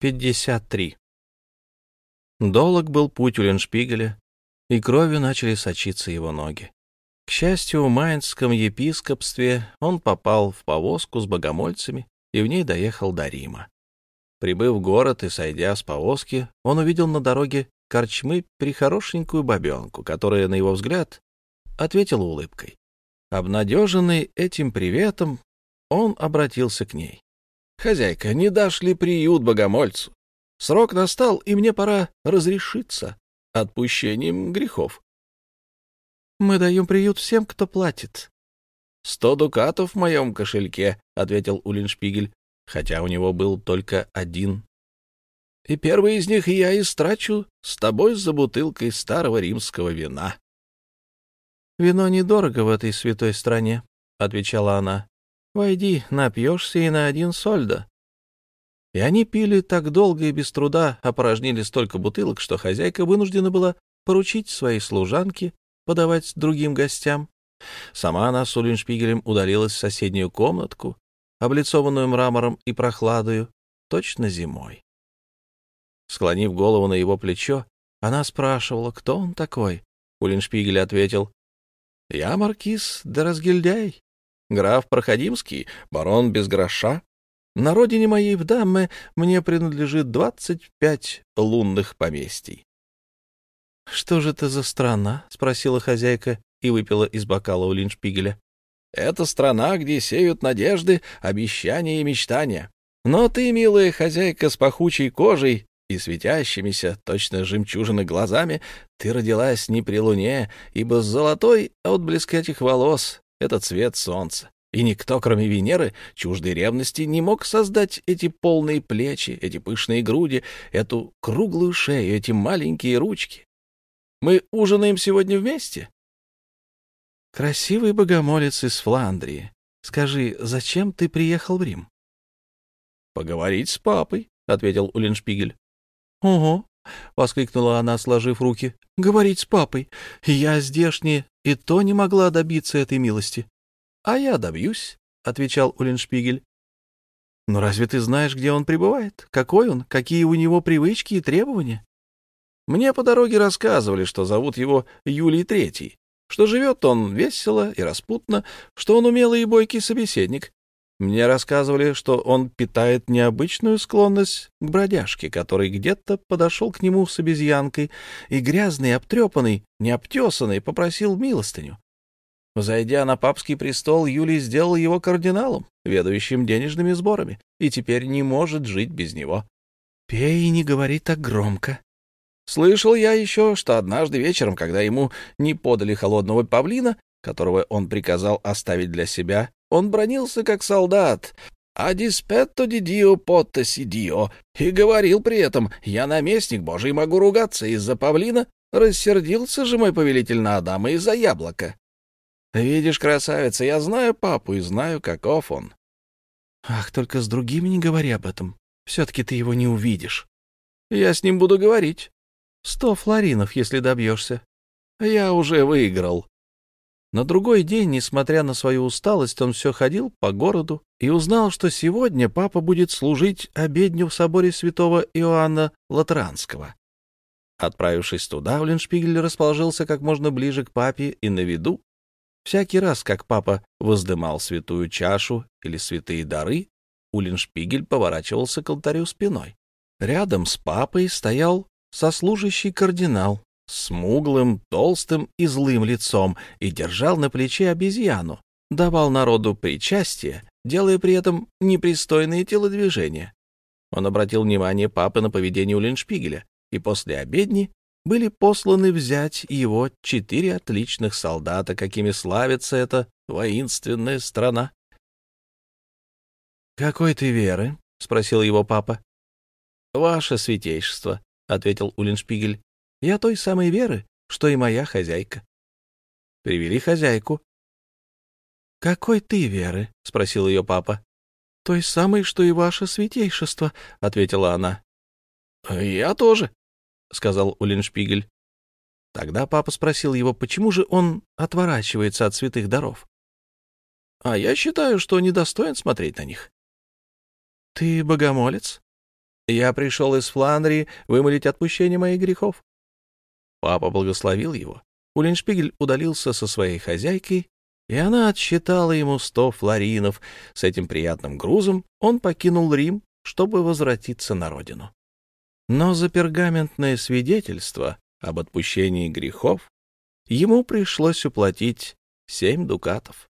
53. Долог был путь у Леншпигеля, и кровью начали сочиться его ноги. К счастью, в Майнском епископстве он попал в повозку с богомольцами и в ней доехал до Рима. Прибыв в город и сойдя с повозки, он увидел на дороге корчмы прихорошенькую бабенку, которая, на его взгляд, ответила улыбкой. Обнадеженный этим приветом, он обратился к ней. «Хозяйка, не дашь ли приют богомольцу? Срок настал, и мне пора разрешиться отпущением грехов». «Мы даем приют всем, кто платит». «Сто дукатов в моем кошельке», — ответил Улиншпигель, хотя у него был только один. «И первый из них я истрачу с тобой за бутылкой старого римского вина». «Вино недорого в этой святой стране», — отвечала она. Войди, напьешься и на один сольдо. И они пили так долго и без труда, опорожнили столько бутылок, что хозяйка вынуждена была поручить своей служанке подавать другим гостям. Сама она с Улиншпигелем удалилась в соседнюю комнатку, облицованную мрамором и прохладою, точно зимой. Склонив голову на его плечо, она спрашивала, кто он такой. Улиншпигель ответил, «Я маркиз де Разгильдяй, граф Проходимский, барон без гроша. На родине моей в Дамме мне принадлежит двадцать пять лунных поместий. — Что же это за страна? — спросила хозяйка и выпила из бокала у Линшпигеля. — Это страна, где сеют надежды, обещания и мечтания. Но ты, милая хозяйка с пахучей кожей и светящимися, точно жемчужины глазами, ты родилась не при луне, ибо золотой отблеск этих волос этот цвет солнца. И никто, кроме Венеры, чуждой ревности, не мог создать эти полные плечи, эти пышные груди, эту круглую шею, эти маленькие ручки. Мы ужинаем сегодня вместе? Красивый богомолец из Фландрии. Скажи, зачем ты приехал в Рим? Поговорить с папой, ответил Уллиншпигель. Ого, воскликнула она, сложив руки. Говорить с папой. Я здешняя и то не могла добиться этой милости. — А я добьюсь, — отвечал Уллиншпигель. — Но разве ты знаешь, где он пребывает? Какой он? Какие у него привычки и требования? Мне по дороге рассказывали, что зовут его Юлий Третий, что живет он весело и распутно, что он умелый и бойкий собеседник, мне рассказывали, что он питает необычную склонность к бродяжке, который где-то подошел к нему с обезьянкой и грязный, обтрепанный, необтесанный попросил милостыню. Зайдя на папский престол, Юлий сделал его кардиналом, ведущим денежными сборами, и теперь не может жить без него. «Пей и не говори так громко», Слышал я еще, что однажды вечером, когда ему не подали холодного павлина, которого он приказал оставить для себя, он бронился как солдат, а диспетто потто сидио, и говорил при этом, я наместник божий могу ругаться из-за павлина, рассердился же мой повелитель на Адама из-за яблока. Видишь, красавица, я знаю папу и знаю, каков он. Ах, только с другими не говори об этом. Все-таки ты его не увидишь. Я с ним буду говорить. Сто флоринов, если добьешься. Я уже выиграл. На другой день, несмотря на свою усталость, он все ходил по городу и узнал, что сегодня папа будет служить обедню в соборе святого Иоанна Латеранского. Отправившись туда, Уллиншпигель расположился как можно ближе к папе и на виду. Всякий раз, как папа воздымал святую чашу или святые дары, Уллиншпигель поворачивался к алтарю спиной. Рядом с папой стоял сослужащий кардинал, смуглым, толстым и злым лицом и держал на плече обезьяну, давал народу причастие, делая при этом непристойные телодвижения. Он обратил внимание папы на поведение Уллиншпигеля, и после обедни были посланы взять его четыре отличных солдата, какими славится эта воинственная страна. «Какой ты веры?» — спросил его папа. «Ваше святейшество», — ответил Уллиншпигель. Я той самой веры, что и моя хозяйка. Привели хозяйку. — Какой ты веры? — спросил ее папа. — Той самой, что и ваше святейшество, — ответила она. — Я тоже, — сказал Уллиншпигель. Тогда папа спросил его, почему же он отворачивается от святых даров. — А я считаю, что недостоин смотреть на них. — Ты богомолец? Я пришел из Фландрии вымолить отпущение моих грехов. Папа благословил его. Улиншпигель удалился со своей хозяйкой, и она отсчитала ему сто флоринов. С этим приятным грузом он покинул Рим, чтобы возвратиться на родину. Но за пергаментное свидетельство об отпущении грехов ему пришлось уплатить семь дукатов.